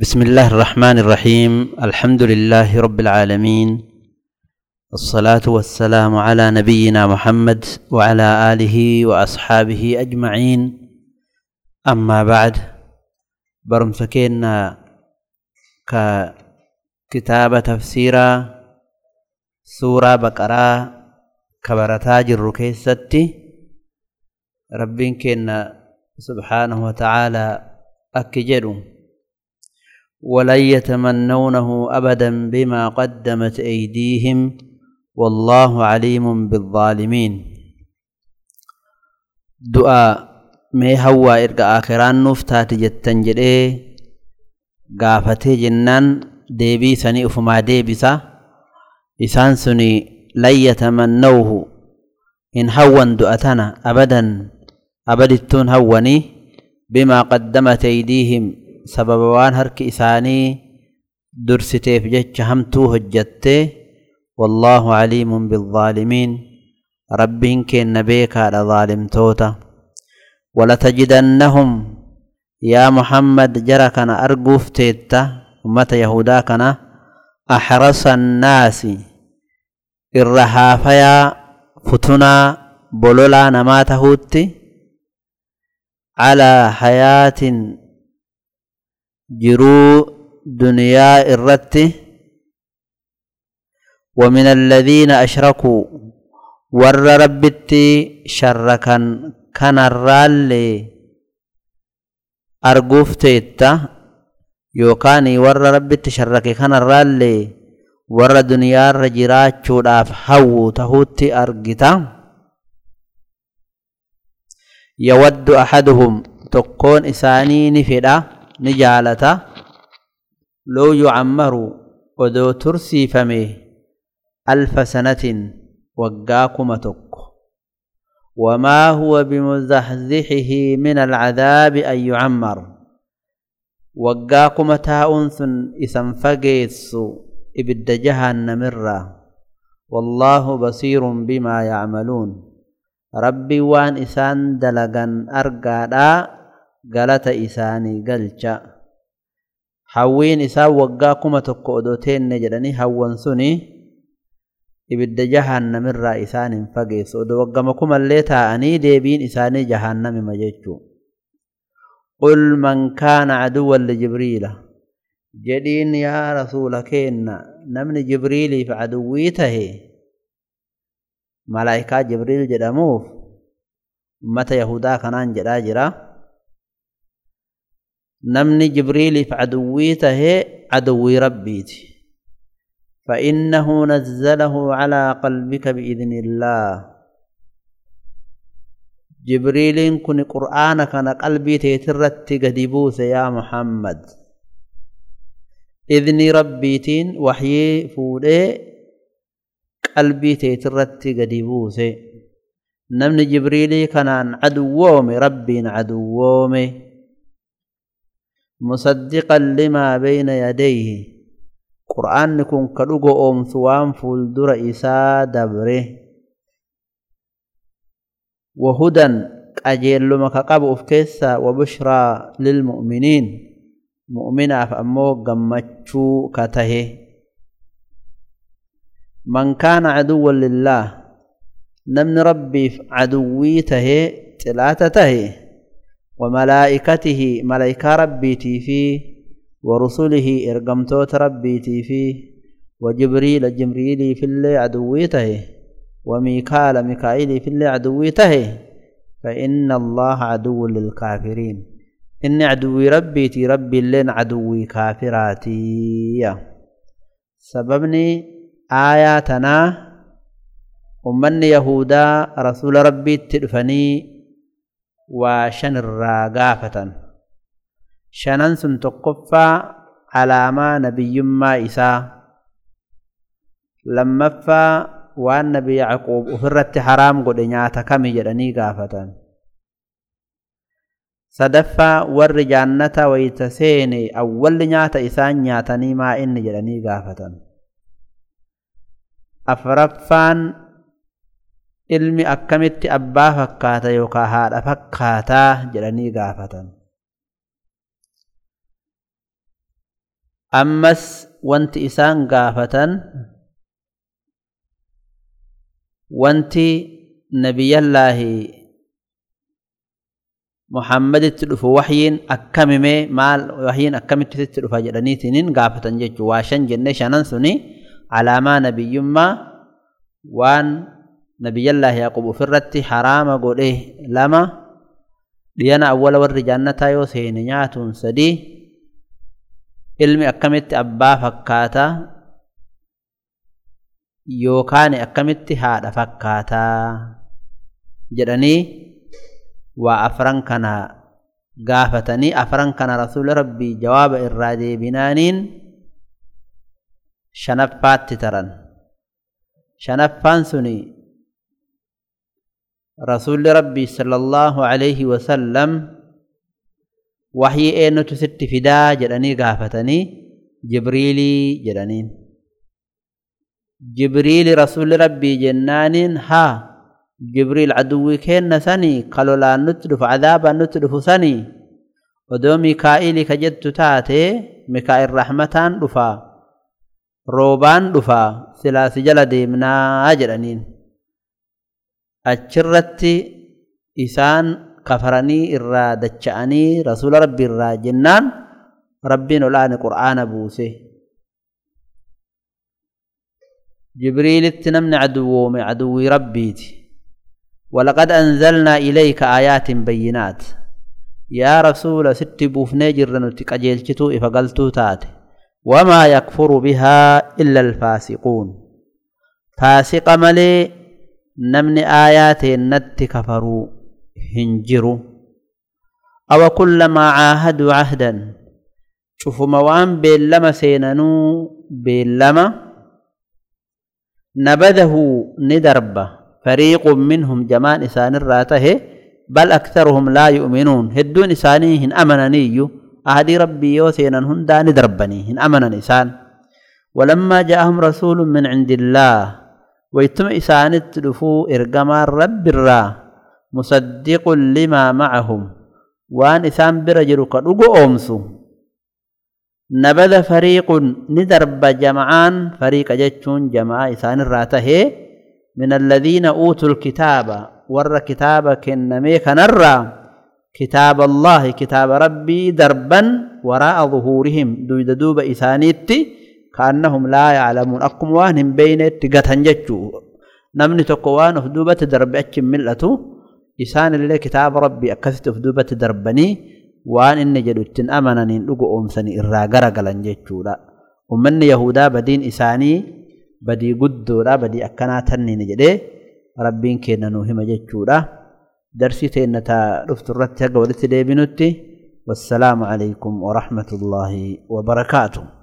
بسم الله الرحمن الرحيم الحمد لله رب العالمين الصلاة والسلام على نبينا محمد وعلى آله وأصحابه أجمعين أما بعد برمسكينا ككتاب تفسيرا سورة بقرة كبرتاج الركيستي ربين كنا سبحانه وتعالى أكجروا ولن يتمنونه أبدا بما قدمت أيديهم والله عليم بالظالمين. دعاء مي هوا إرقى آخران نفتات جتن جده قافته جنان ديبي سني أفما ديبسا إسان سني لن يتمنوه إن هوا دعتنا أبدا أبدتون هوني بما قدمت أيديهم سبب وان هرك إساني درستي في جهة همتو هجتي والله عليم بالظالمين. ربهم كي نبيك على ظالم توتا. ولتجدنهم يا محمد جركنا أرقوف تيتا ومتى يهوداكنا؟ أحرص الناس الرحافيا فتنا بلولا نماتهوتي على حياة jiruu duniyaa irratti ومن الذين أشركوا ور ربتي شركا كان الرالي أرقوفتيتا يوكاني ور ربتي شرك كان الرالي ور دنيا رجرات شوداف حو تهوتي أرقتا يود أحدهم تقون إساني نفدا نجالتا لو يعمر وذو ترسي فمه ألف سنة وقاكم تك وما هو بمزحزحه من العذاب أن يعمر وقاكم تاؤنث إسم فقيس إبد جهنم را والله بصير بما يعملون ربي وان إسان دلقا أرقادا galata isaanii galcha hawwiin isaan waggaa kuma tokko odoo teenne jedhanii hawwan suni ibidda jahannamirraa isaan hin fageessu odoo waggama kumallee taa'anii deebiin isaanii jahannamima jechuu qul man kaana caduwan lijibriila jedhiin yaa rasuula keenna namni jibriiliif caduwwii tahe malaa'ikaa jibriil jedhamuuf ummata yahudaa kanaan jedhaa jira namni jibriiliif caduwwii tahee caduwwii rabbiiti فإنه نزله على قلبك بإذن الله. جبريل كن قرآن كان قلبي تيترت قدبوس يا محمد. إذن ربيتين وحي فودي قلبي تيترت قدبوس نمن جبريل كان عدوومي ربي عدوومي مصدقا لما بين يديه. قرآن كن كدوغو أم ثوان فولدر إسا دبره. وهدى أجيل لما كقب أفكسا وبشرى للمؤمنين. مؤمنا فأمو قمتشو كته من كان عدوا لله نمن ربي عدويته تلاتته وملائكته ملائكة ربيتي فيه ورسله إرقمتوت ربيتي فيه وجبريل جبريل في اللي عدويته وميكال ميكائيل في اللي عدويته فإن الله عدو للكافرين. إن عدوي ربيتي ربي اللين عدوي كافراتي. سببني آياتنا أمني يهودا رسول ربي تدفني waa shan irraa gaafatan. Shanan sun tokkoffaa alaamaa nabiyyummaa isaa. Lammaffaa waan nabi yacquub ofirratti haraam godhe nyaata kami jedhanii gaafatan. Sadaffaa warri jaannata wayta seene awwalli nyaata isaan nyaatanii maa inni jedhanii gaafatan. Afraffaan ilmi akkamitti abbaa fakkaata yookaan haadha fakkaataa jedhanii gaafatan ammas wanti isaan gaafatan wanti nabiyyallaahi muhammaditti dhufu waxyiin akkamimee maal waxyiin akkamitti dhufa jedhaniitinin gaafatan jechuu waa shan jenne shanan suni alaamaa nabiyyummaa waan nabiyyallaahi yaqub ufirratti haraama godhe lama dhiyana awwala warri jaannataa yoo seene nyaatuun sadii ilmi akkamitti abbaa fakkaataa yookaan akkamitti haadha fakkaataa jedhanii waa afran kana gaafatanii afran kana rasuula rabbii jawaaba irraa deebinaaniin shanaffaatti taran shanaffaan رسول ربي صلى الله عليه وسلم وحي أن تسد فدا جلني قافتني جبريلي جلنين جبريل رسول ربي جنان ها جبريل عدو كين سني قالوا لا نتلف عذابا نتلف سني ودو ميكائيل كجدت تاتي ميكائيل رحمتان لفا روبان لفا ثلاث جلدي منا جلنين achirratti isaan kafaranii irraa dacha'anii rasuula rabbii irraa jennaan rabbiin olaane qur'aana buuse jibriilitti namni aduwwoome aduwwii rabbiiti ولقد أنزلنا إليك آيات بينات يا رسول ست بوفني جرن تقجيلتو إفقلتو تات وما يكفر بها إلا الفاسقون فاسق ملي نمن آيات النت كفروا هنجروا. أو كلما عاهدوا عهدا شوفوا موان بيلما سيننو بيلما نبذه ندربه فريق منهم جمان إسان الراتة بل أكثرهم لا يؤمنون. هدون إسانيهن أمنني أهدي ربي يوسينا هندا ندربني هن أمنا إسان. ولما جاءهم رسول من عند الله ويتم إسان التلفو إرقما رب الرا مصدق لما معهم. وان إسان برجل قد أمسو نبذ فريق ندرب جمعان فريق جتشون جماعة إسان الراته من الذين أوتوا الكتاب ور كتاب كنمي كنرى كتاب الله كتاب ربي دربا وراء ظهورهم. دويد دوب إسانيتي كأنهم لا يعلمون. أقوم وانهم بين تقتن جتشو. نمني تقوان فدوبة دربعك ملته إسان اللي كتاب ربي أكثت فدوبة دربني. وان إن جدت أمنني لقو أمثني إرى غرقلا جتشو لا. ومن يهودا بدين إساني بدي قدو لا بدي أكناتني نجده ربين كينا نوهما جتشو لا. درسيتي إنتا رفت الرتيق ودت ليبنوتي والسلام عليكم ورحمة الله وبركاته.